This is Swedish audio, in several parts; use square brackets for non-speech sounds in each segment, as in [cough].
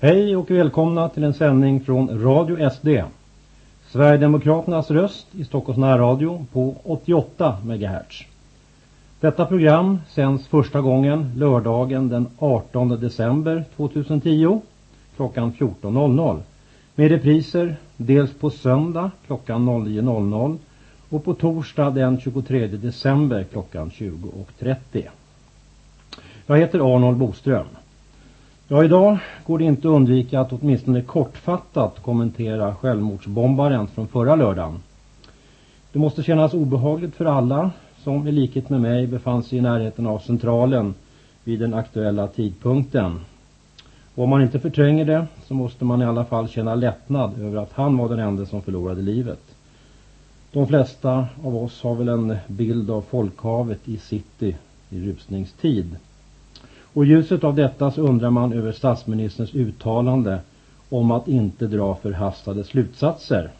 Hej och välkomna till en sändning från Radio SD. Sverigedemokraternas röst i Stockholms närradio på 88 MHz. Detta program sänds första gången lördagen den 18 december 2010 klockan 14.00 med repriser dels på söndag klockan 09.00 och på torsdag den 23 december klockan 20.30. Jag heter Arnold Boström. Ja, idag går det inte att undvika att åtminstone kortfattat kommentera självmordsbombaren från förra lördagen. Det måste kännas obehagligt för alla som i likhet med mig befann sig i närheten av centralen vid den aktuella tidpunkten. Och om man inte förtränger det så måste man i alla fall känna lättnad över att han var den enda som förlorade livet. De flesta av oss har väl en bild av folkhavet i city i rusningstid. Och i ljuset av detta så undrar man över statsministerns uttalande om att inte dra förhastade slutsatser.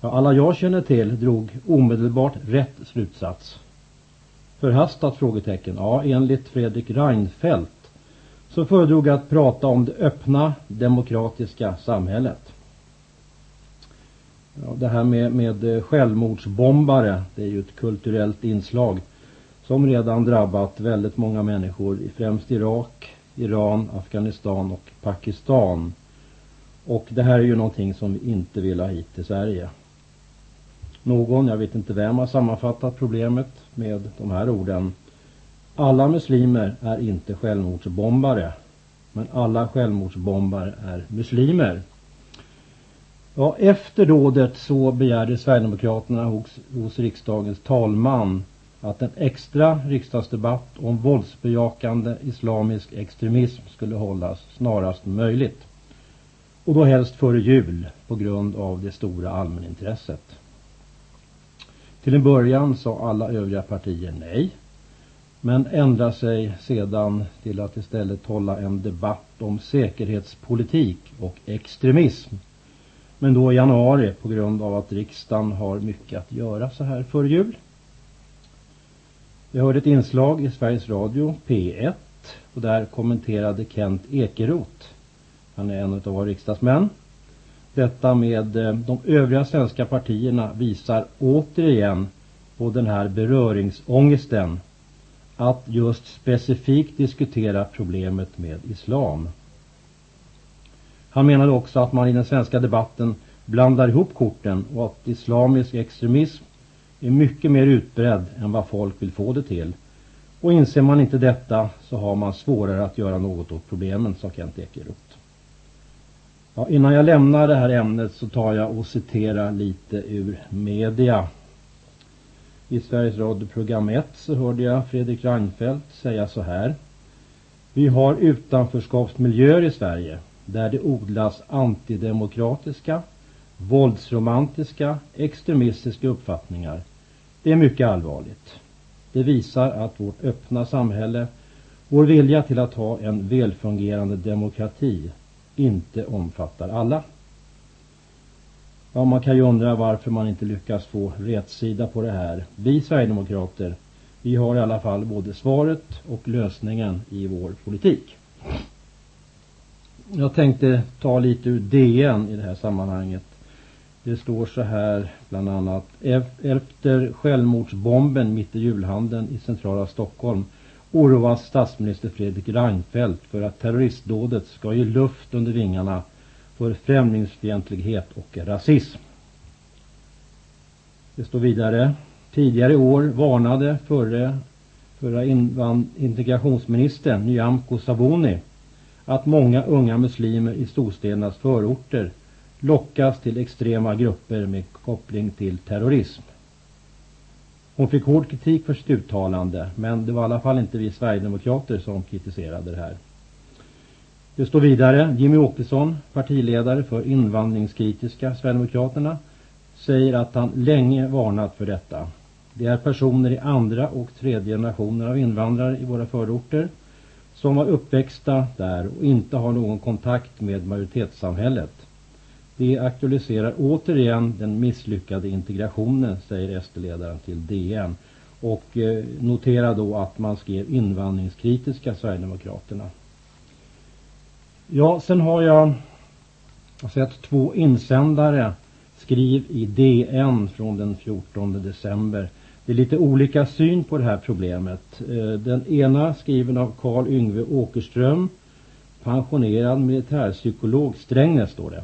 Ja, alla jag känner till drog omedelbart rätt slutsats. Förhastat frågetecken? Ja, enligt Fredrik Reinfeldt så föredrog jag att prata om det öppna demokratiska samhället. Ja, det här med, med självmordsbombare, det är ju ett kulturellt inslag som redan drabbat väldigt många människor i främst Irak, Iran, Afghanistan och Pakistan. Och det här är ju någonting som vi inte vill ha hit till Sverige. Någon, jag vet inte vem, har sammanfattat problemet med de här orden. Alla muslimer är inte självmordsbombare, men alla självmordsbombare är muslimer. Ja, efter dådet så begärde Sverigedemokraterna hos, hos riksdagens talman att en extra riksdagsdebatt om våldsbejakande islamisk extremism skulle hållas snarast möjligt. Och då helst före jul på grund av det stora allmänintresset. Till en början sa alla övriga partier nej. Men ändrade sig sedan till att istället hålla en debatt om säkerhetspolitik och extremism. Men då i januari på grund av att riksdagen har mycket att göra så här före jul. Jag hörde ett inslag i Sveriges Radio P1 och där kommenterade Kent Ekeroth. Han är en av våra riksdagsmän. Detta med eh, de övriga svenska partierna visar återigen på den här beröringsångesten att just specifikt diskutera problemet med islam. Han menade också att man i den svenska debatten blandar ihop korten och att islamisk extremism är mycket mer utbredd än vad folk vill få det till. Och inser man inte detta så har man svårare att göra något åt problemen, sa Kent Ekeroth. Ja, innan jag lämnar det här ämnet så tar jag och citerar lite ur media. I Sveriges Radio program 1 så hörde jag Fredrik Reinfeldt säga så här. Vi har utanförskapsmiljöer i Sverige där det odlas antidemokratiska, våldsromantiska, extremistiska uppfattningar. Det är mycket allvarligt. Det visar att vårt öppna samhälle, vår vilja till att ha en välfungerande demokrati inte omfattar alla. Ja, man kan ju undra varför man inte lyckas få rätsida på det här. Vi Sverigedemokrater, vi har i alla fall både svaret och lösningen i vår politik. Jag tänkte ta lite ur DN i det här sammanhanget. Det står så här bland annat. Efter självmordsbomben mitt i julhandeln i centrala Stockholm oroas statsminister Fredrik Reinfeldt för att terroristdådet ska ge luft under vingarna för främlingsfientlighet och rasism. Det står vidare. Tidigare i år varnade förre, förra integrationsministern Nyamko Sabuni att många unga muslimer i storstädernas förorter lockas till extrema grupper med koppling till terrorism. Hon fick hård kritik för sitt uttalande men det var i alla fall inte vi Sverigedemokrater som kritiserade det här. Det står vidare, Jimmy Åkesson, partiledare för invandringskritiska Sverigedemokraterna, säger att han länge varnat för detta. Det är personer i andra och tredje generationer av invandrare i våra förorter som var uppväxta där och inte har någon kontakt med majoritetssamhället. Det aktualiserar återigen den misslyckade integrationen, säger SD-ledaren till DN. Och eh, notera då att man skrev invandringskritiska Sverigedemokraterna. Ja, sen har jag sett två insändare skriv i DN från den 14 december. Det är lite olika syn på det här problemet. Eh, den ena skriven av Karl Yngve Åkerström, pensionerad militärpsykolog Strängnäs står det.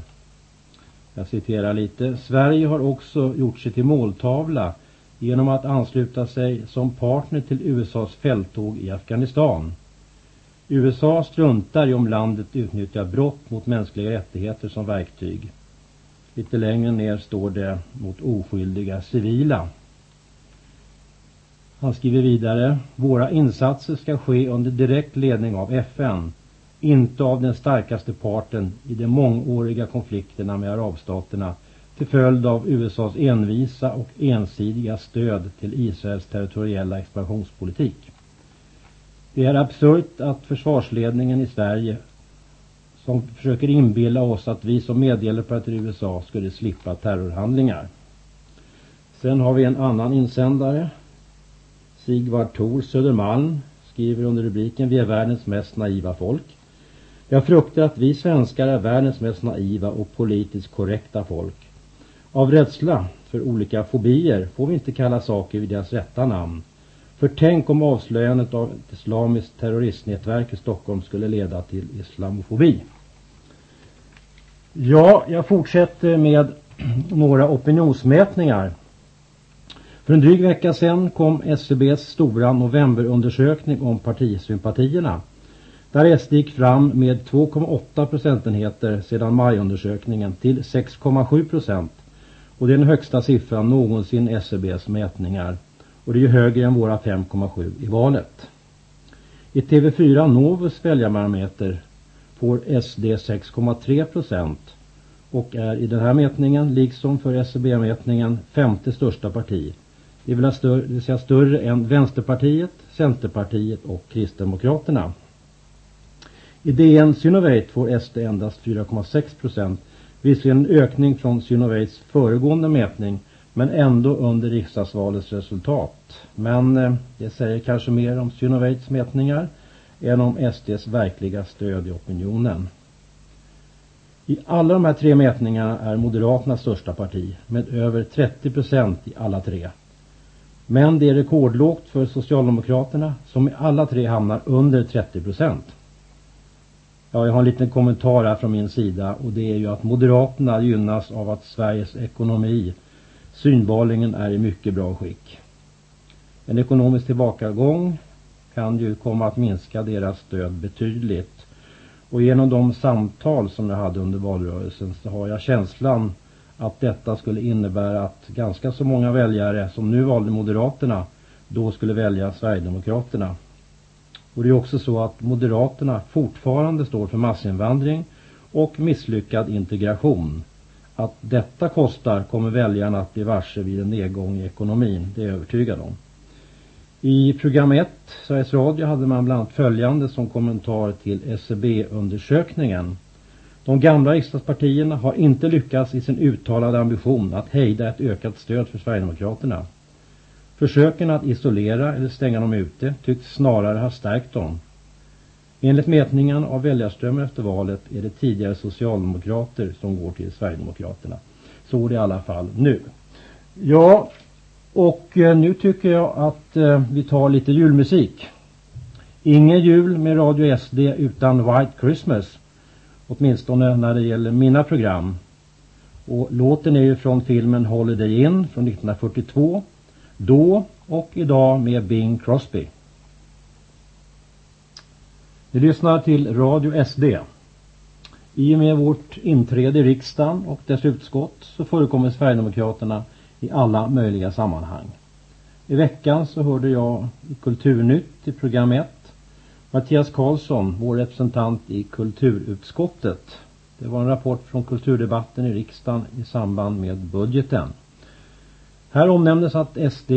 Jag citerar lite. Sverige har också gjort sig till måltavla genom att ansluta sig som partner till USAs fälttåg i Afghanistan. USA struntar i om landet utnyttjar brott mot mänskliga rättigheter som verktyg. Lite längre ner står det mot oskyldiga civila. Han skriver vidare, våra insatser ska ske under direkt ledning av FN, inte av den starkaste parten i de mångåriga konflikterna med arabstaterna till följd av USAs envisa och ensidiga stöd till Israels territoriella expansionspolitik. Det är absurt att försvarsledningen i Sverige som försöker inbilla oss att vi som medhjälpare till USA skulle slippa terrorhandlingar. Sen har vi en annan insändare. Sigvard Thor Södermalm skriver under rubriken Vi är världens mest naiva folk. Jag fruktar att vi svenskar är världens mest naiva och politiskt korrekta folk. Av rädsla för olika fobier får vi inte kalla saker vid deras rätta namn. För tänk om avslöjandet av ett islamiskt terroristnätverk i Stockholm skulle leda till islamofobi. Ja, jag fortsätter med [clears throat] några opinionsmätningar. För en dryg vecka sedan kom SCBs stora novemberundersökning om partisympatierna. Där SD gick fram med 2,8 procentenheter sedan majundersökningen till 6,7 procent. Och det är den högsta siffran någonsin i SCBs mätningar. Och det är ju högre än våra 5,7 i valet. I TV4 Novus väljarbarometer får SD 6,3 procent och är i den här mätningen, liksom för SCB-mätningen, femte största parti. Det vill, det vill säga större än Vänsterpartiet, Centerpartiet och Kristdemokraterna. I DN Synovate får SD endast 4,6 procent, visserligen en ökning från Synovates föregående mätning men ändå under riksdagsvalets resultat. Men eh, det säger kanske mer om Synovates mätningar än om SDs verkliga stöd i opinionen. I alla de här tre mätningarna är Moderaterna största parti med över 30 procent i alla tre. Men det är rekordlågt för Socialdemokraterna som i alla tre hamnar under 30 procent. Ja, jag har en liten kommentar här från min sida och det är ju att Moderaterna gynnas av att Sveriges ekonomi synbarligen är i mycket bra skick. En ekonomisk tillbakagång kan ju komma att minska deras stöd betydligt. Och genom de samtal som jag hade under valrörelsen så har jag känslan att detta skulle innebära att ganska så många väljare som nu valde Moderaterna då skulle välja Sverigedemokraterna. Och det är också så att Moderaterna fortfarande står för massinvandring och misslyckad integration. Att detta kostar kommer väljarna att bli varse vid en nedgång i ekonomin, det är jag övertygad om. I program 1, Sveriges Radio, hade man bland annat följande som kommentar till SCB-undersökningen. De gamla riksdagspartierna har inte lyckats i sin uttalade ambition att hejda ett ökat stöd för Sverigedemokraterna. Försöken att isolera eller stänga dem ute tycks snarare ha stärkt dem. Enligt mätningen av väljarströmmar efter valet är det tidigare socialdemokrater som går till Sverigedemokraterna. Så är det i alla fall nu. Ja, och eh, nu tycker jag att eh, vi tar lite julmusik. Ingen jul med Radio SD utan White Christmas. Åtminstone när det gäller mina program. Och låten är ju från filmen Holiday In från 1942. Då och idag med Bing Crosby. Vi lyssnar till Radio SD. I och med vårt inträde i riksdagen och dess utskott så förekommer Sverigedemokraterna i alla möjliga sammanhang. I veckan så hörde jag i Kulturnytt i program 1 Mattias Karlsson, vår representant i kulturutskottet. Det var en rapport från kulturdebatten i riksdagen i samband med budgeten. Här omnämndes att SD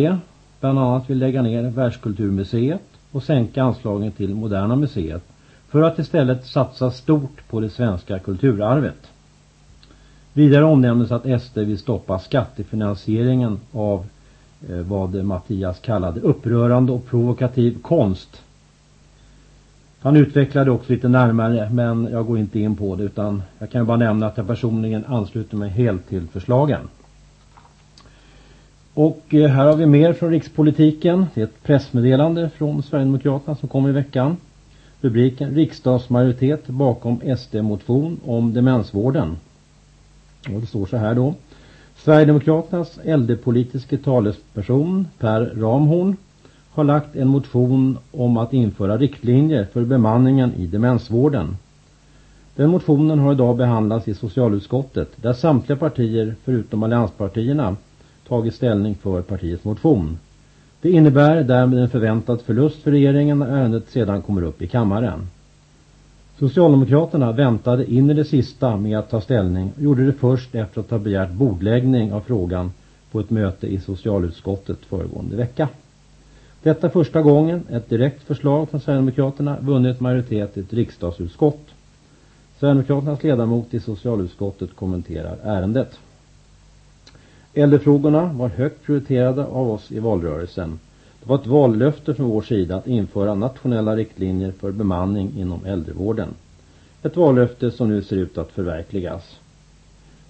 bland annat vill lägga ner Världskulturmuseet och sänka anslagen till Moderna museet för att istället satsa stort på det svenska kulturarvet. Vidare omnämndes att SD vill stoppa skattefinansieringen av eh, vad Mattias kallade upprörande och provokativ konst. Han utvecklade också lite närmare men jag går inte in på det utan jag kan bara nämna att jag personligen ansluter mig helt till förslagen. Och eh, här har vi mer från rikspolitiken. Det är ett pressmeddelande från Sverigedemokraterna som kom i veckan. Rubriken Riksdagsmajoritet bakom SD-motion om demensvården. Och det står så här då. Sverigedemokraternas äldrepolitiska talesperson Per Ramhorn har lagt en motion om att införa riktlinjer för bemanningen i demensvården. Den motionen har idag behandlats i socialutskottet där samtliga partier förutom allianspartierna tagit ställning för partiets motion. Det innebär därmed en förväntad förlust för regeringen när ärendet sedan kommer upp i kammaren. Socialdemokraterna väntade in i det sista med att ta ställning och gjorde det först efter att ha begärt bordläggning av frågan på ett möte i socialutskottet föregående vecka. Detta första gången ett direkt förslag från Sverigedemokraterna vunnit majoritet i ett riksdagsutskott. Sverigedemokraternas ledamot i socialutskottet kommenterar ärendet. Äldrefrågorna var högt prioriterade av oss i valrörelsen. Det var ett vallöfte från vår sida att införa nationella riktlinjer för bemanning inom äldrevården. Ett vallöfte som nu ser ut att förverkligas.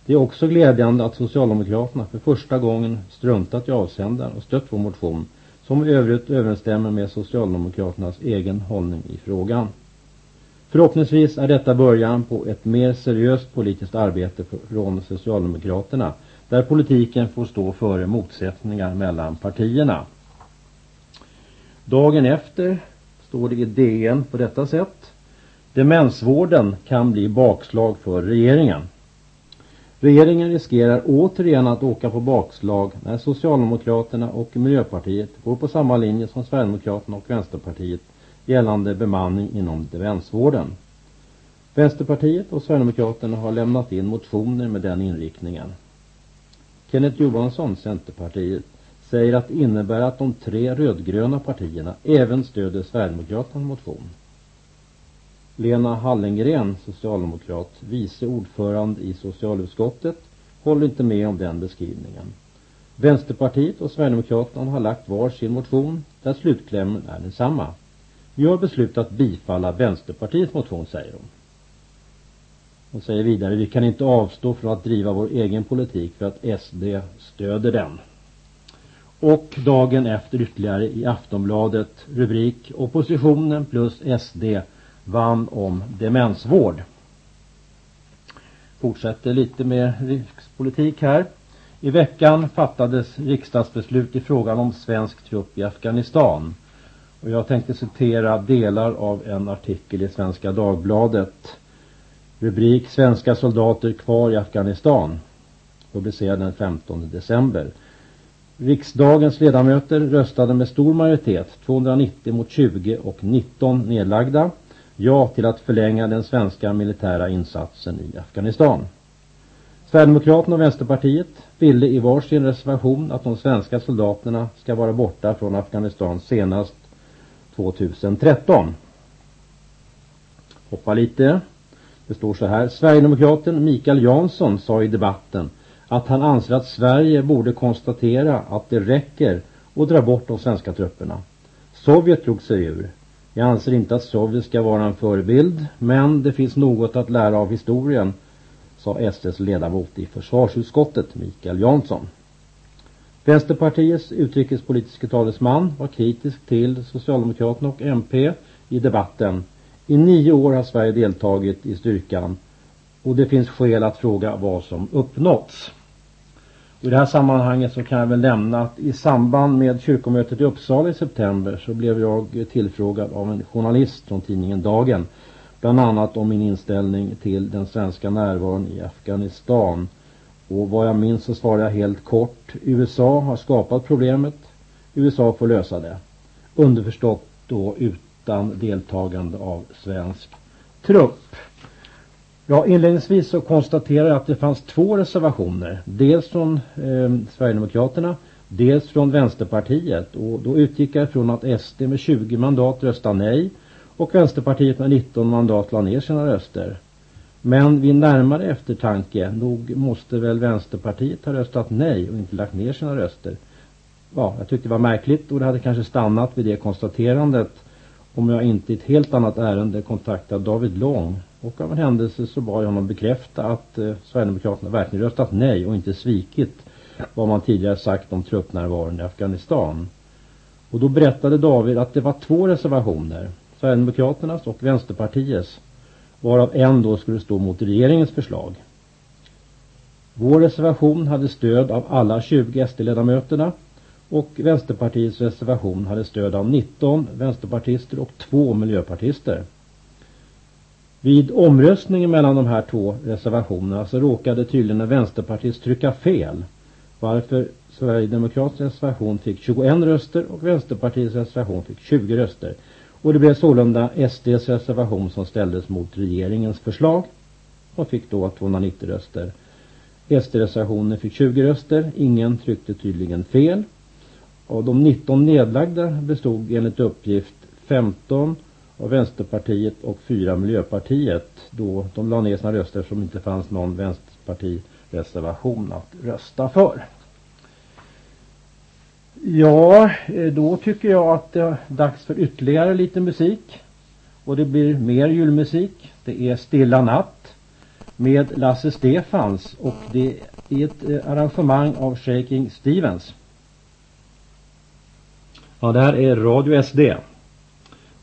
Det är också glädjande att Socialdemokraterna för första gången struntat i avsändaren och stött vår motion som i övrigt överensstämmer med Socialdemokraternas egen hållning i frågan. Förhoppningsvis är detta början på ett mer seriöst politiskt arbete från Socialdemokraterna där politiken får stå före motsättningar mellan partierna. Dagen efter står det i DN på detta sätt. Demensvården kan bli bakslag för regeringen. Regeringen riskerar återigen att åka på bakslag när Socialdemokraterna och Miljöpartiet går på samma linje som Sverigedemokraterna och Vänsterpartiet gällande bemanning inom demensvården. Vänsterpartiet och Sverigedemokraterna har lämnat in motioner med den inriktningen. Kenneth Johansson, Centerpartiet, säger att det innebär att de tre rödgröna partierna även stöder Sverigedemokraternas motion. Lena Hallengren, socialdemokrat, vice ordförande i socialutskottet, håller inte med om den beskrivningen. Vänsterpartiet och Sverigedemokraterna har lagt var sin motion där slutklämmen är densamma. Vi har beslutat bifalla Vänsterpartiets motion, säger hon. Hon säger vidare, vi kan inte avstå från att driva vår egen politik för att SD stöder den. Och dagen efter ytterligare i Aftonbladet rubrik Oppositionen plus SD vann om demensvård. Fortsätter lite med rikspolitik här. I veckan fattades riksdagsbeslut i frågan om svensk trupp i Afghanistan. Och jag tänkte citera delar av en artikel i Svenska Dagbladet. Rubrik Svenska soldater kvar i Afghanistan. Publicerad den 15 december. Riksdagens ledamöter röstade med stor majoritet, 290 mot 20 och 19 nedlagda, ja till att förlänga den svenska militära insatsen i Afghanistan. Sverigedemokraterna och Vänsterpartiet ville i varsin reservation att de svenska soldaterna ska vara borta från Afghanistan senast 2013. Hoppa lite. Det står så här. Sverigedemokraten Mikael Jansson sa i debatten att han anser att Sverige borde konstatera att det räcker och dra bort de svenska trupperna. Sovjet drog sig ur. Jag anser inte att Sovjet ska vara en förebild, men det finns något att lära av historien, sa SDs ledamot i försvarsutskottet, Mikael Jansson. Vänsterpartiets utrikespolitiska talesman var kritisk till Socialdemokraterna och MP i debatten. I nio år har Sverige deltagit i styrkan och det finns skäl att fråga vad som uppnåtts. I det här sammanhanget så kan jag väl nämna att i samband med kyrkomötet i Uppsala i september så blev jag tillfrågad av en journalist från tidningen Dagen bland annat om min inställning till den svenska närvaron i Afghanistan. Och vad jag minns så svarade jag helt kort. USA har skapat problemet. USA får lösa det. Underförstått då utan deltagande av svensk trupp. Ja, inledningsvis så konstaterar jag att det fanns två reservationer. Dels från eh, Sverigedemokraterna, dels från Vänsterpartiet. Och då utgick jag ifrån att SD med 20 mandat röstade nej och Vänsterpartiet med 19 mandat la ner sina röster. Men vid närmare eftertanke, nog måste väl Vänsterpartiet ha röstat nej och inte lagt ner sina röster. Ja, jag tyckte det var märkligt och det hade kanske stannat vid det konstaterandet om jag inte i ett helt annat ärende kontaktade David Lång och av en händelse så bad jag honom bekräfta att eh, Sverigedemokraterna verkligen röstat nej och inte svikit vad man tidigare sagt om truppnärvaron i Afghanistan. Och då berättade David att det var två reservationer, Sverigedemokraternas och Vänsterpartiets, varav en då skulle stå mot regeringens förslag. Vår reservation hade stöd av alla 20 SD-ledamöterna och Vänsterpartiets reservation hade stöd av 19 vänsterpartister och två miljöpartister. Vid omröstningen mellan de här två reservationerna så råkade tydligen en vänsterpartist trycka fel varför Sverigedemokraternas reservation fick 21 röster och Vänsterpartiets reservation fick 20 röster. Och det blev sålunda SDs reservation som ställdes mot regeringens förslag och fick då 290 röster. SD-reservationen fick 20 röster, ingen tryckte tydligen fel. Av de 19 nedlagda bestod enligt uppgift 15 av Vänsterpartiet och 4 Miljöpartiet då de la ner sina röster som inte fanns någon Vänsterpartireservation att rösta för. Ja, eh, då tycker jag att det är dags för ytterligare lite musik. Och det blir mer julmusik. Det är Stilla natt med Lasse Stefans och det är ett eh, arrangemang av Shaking Stevens. Ja, det här är Radio SD.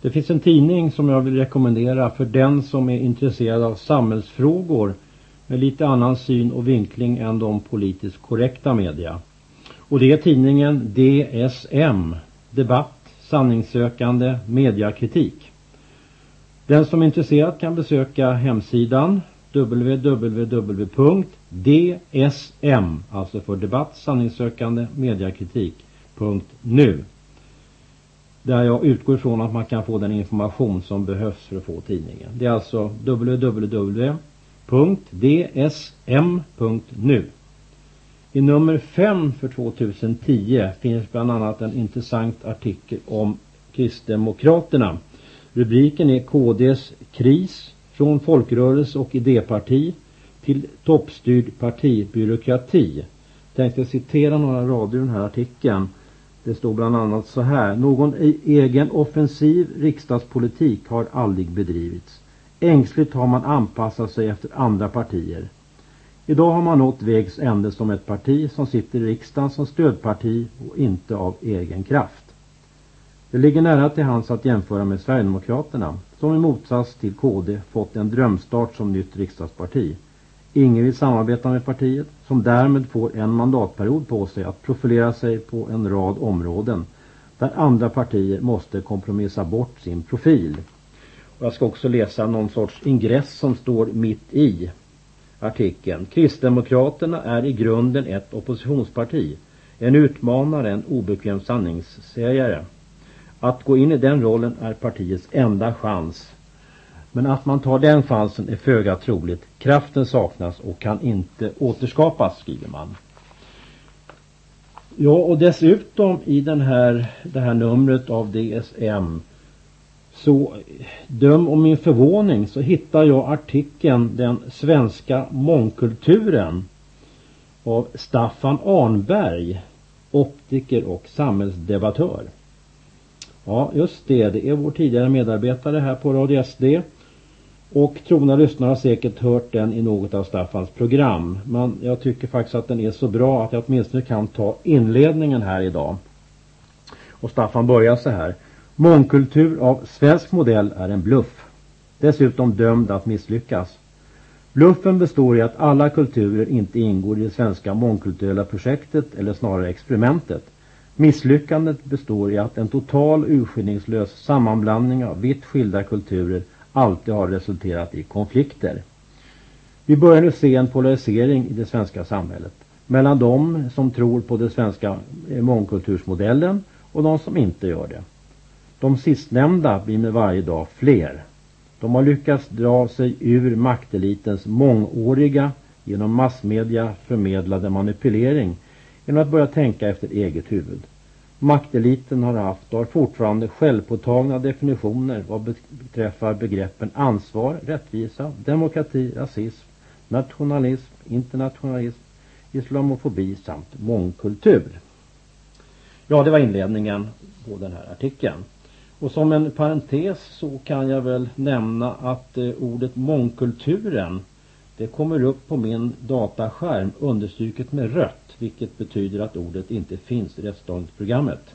Det finns en tidning som jag vill rekommendera för den som är intresserad av samhällsfrågor med lite annan syn och vinkling än de politiskt korrekta media. Och det är tidningen DSM, Debatt, Sanningssökande, Mediakritik. Den som är intresserad kan besöka hemsidan www.dsm, alltså för debatt, sanningssökande, mediakritik.nu där jag utgår ifrån att man kan få den information som behövs för att få tidningen. Det är alltså www.dsm.nu I nummer 5 för 2010 finns bland annat en intressant artikel om Kristdemokraterna. Rubriken är KDs kris från folkrörelse och idéparti till toppstyrd partibyråkrati. Tänkte citera några rader ur den här artikeln. Det står bland annat så här. Någon egen offensiv riksdagspolitik har aldrig bedrivits. Ängsligt har man anpassat sig efter andra partier. Idag har man nått vägs ände som ett parti som sitter i riksdagen som stödparti och inte av egen kraft. Det ligger nära till hands att jämföra med Sverigedemokraterna som i motsats till KD fått en drömstart som nytt riksdagsparti. Ingen vill samarbeta med partiet som därmed får en mandatperiod på sig att profilera sig på en rad områden där andra partier måste kompromissa bort sin profil. Och jag ska också läsa någon sorts ingress som står mitt i artikeln. Kristdemokraterna är i grunden ett oppositionsparti. En utmanare, en obekväm sanningssägare. Att gå in i den rollen är partiets enda chans men att man tar den chansen är föga troligt. Kraften saknas och kan inte återskapas, skriver man. Ja, och dessutom i den här, det här numret av DSM så döm om min förvåning så hittar jag artikeln Den svenska mångkulturen av Staffan Arnberg, optiker och samhällsdebattör. Ja, just det. Det är vår tidigare medarbetare här på Radio SD och trogna lyssnare har säkert hört den i något av Staffans program. Men jag tycker faktiskt att den är så bra att jag åtminstone kan ta inledningen här idag. Och Staffan börjar så här. Mångkultur av svensk modell är en bluff. Dessutom dömd att misslyckas. Bluffen består i att alla kulturer inte ingår i det svenska mångkulturella projektet eller snarare experimentet. Misslyckandet består i att en total urskillningslös sammanblandning av vitt skilda kulturer alltid har resulterat i konflikter. Vi börjar nu se en polarisering i det svenska samhället mellan de som tror på den svenska eh, mångkultursmodellen och de som inte gör det. De sistnämnda blir med varje dag fler. De har lyckats dra sig ur maktelitens mångåriga genom massmedia förmedlade manipulering genom att börja tänka efter eget huvud. Makteliten har haft och har fortfarande självpåtagna definitioner vad beträffar begreppen ansvar, rättvisa, demokrati, rasism, nationalism, internationalism, islamofobi samt mångkultur. Ja, det var inledningen på den här artikeln. Och som en parentes så kan jag väl nämna att eh, ordet mångkulturen det kommer upp på min dataskärm understryket med rött vilket betyder att ordet inte finns i rättsdagsprogrammet.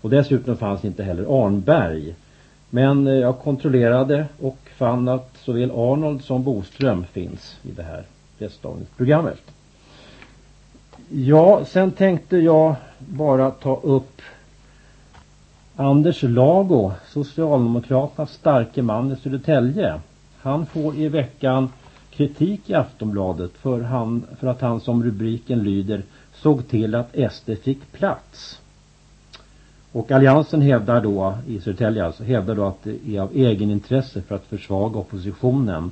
Och dessutom fanns inte heller Arnberg. Men eh, jag kontrollerade och fann att såväl Arnold som Boström finns i det här rättsdagsprogrammet. Ja, sen tänkte jag bara ta upp Anders Lago, Socialdemokraternas starke man i Södertälje. Han får i veckan kritik i Aftonbladet för, han, för att han som rubriken lyder såg till att SD fick plats. Och alliansen hävdar då, i Södertälje alltså, hävdar då att det är av egenintresse för att försvaga oppositionen.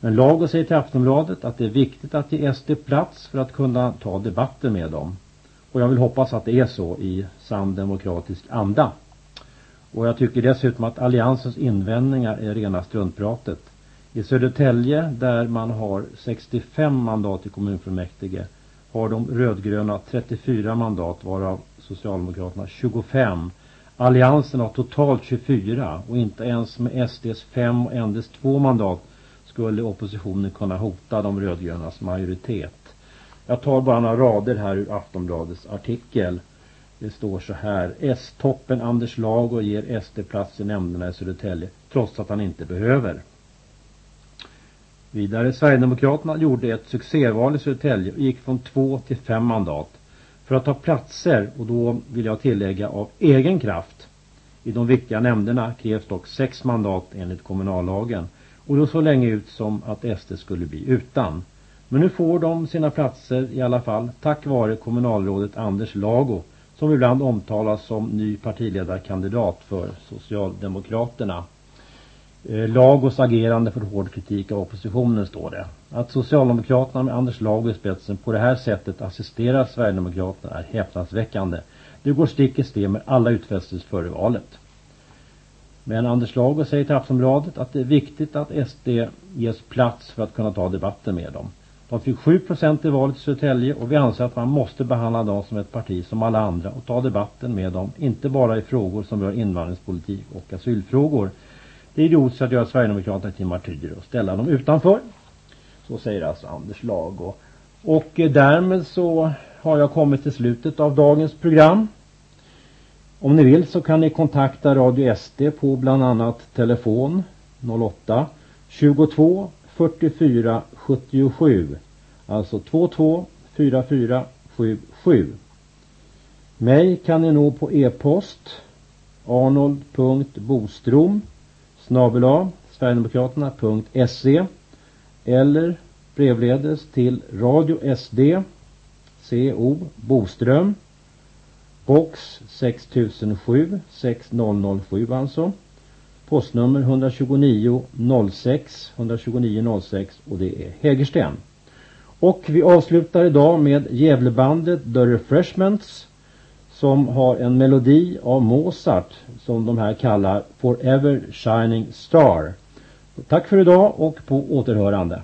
Men Lago säger till Aftonbladet att det är viktigt att ge SD plats för att kunna ta debatter med dem. Och jag vill hoppas att det är så i sann demokratisk anda. Och jag tycker dessutom att alliansens invändningar är rena struntpratet. I Södertälje där man har 65 mandat i kommunfullmäktige har de rödgröna 34 mandat varav Socialdemokraterna 25. Alliansen har totalt 24 och inte ens med SDs 5 och NDs 2 mandat skulle oppositionen kunna hota de rödgrönas majoritet. Jag tar bara några rader här ur Aftonbladets artikel. Det står så här. S-toppen Anders Lago ger SD plats i nämnderna i Södertälje trots att han inte behöver. Vidare, Sverigedemokraterna gjorde ett succéval i Södertälje och gick från två till fem mandat. För att ta platser, och då vill jag tillägga av egen kraft, i de viktiga nämnderna krävs dock sex mandat enligt kommunallagen. Och då så länge ut som att SD skulle bli utan. Men nu får de sina platser i alla fall tack vare kommunalrådet Anders Lago som ibland omtalas som ny partiledarkandidat för Socialdemokraterna. Eh, Lagos agerande för hård kritik av oppositionen står det. Att Socialdemokraterna med Anders Lago i spetsen på det här sättet assisterar Sverigedemokraterna är häpnadsväckande. Det går stick i stäv med alla utfästelser före valet. Men Anders Lago säger till Aftonbladet att det är viktigt att SD ges plats för att kunna ta debatten med dem. De fick 7 procent i valet i Södertälje och vi anser att man måste behandla dem som ett parti som alla andra och ta debatten med dem, inte bara i frågor som rör invandringspolitik och asylfrågor. Det är idiotiskt att göra Sverigedemokraterna till martyrer och ställa dem utanför. Så säger alltså Anders Lago. Och eh, därmed så har jag kommit till slutet av dagens program. Om ni vill så kan ni kontakta Radio SD på bland annat telefon 08 22 44 77 alltså 22 44 77 mig kan ni nå på e-post arnold.bostrom snabela sverigedemokraterna.se eller brevledes till Radio SD CO Boström box 6007 6007 alltså postnummer 129 06 129 06 och det är Hägersten. Och vi avslutar idag med Gävlebandet The Refreshments som har en melodi av Mozart som de här kallar Forever Shining Star. Tack för idag och på återhörande.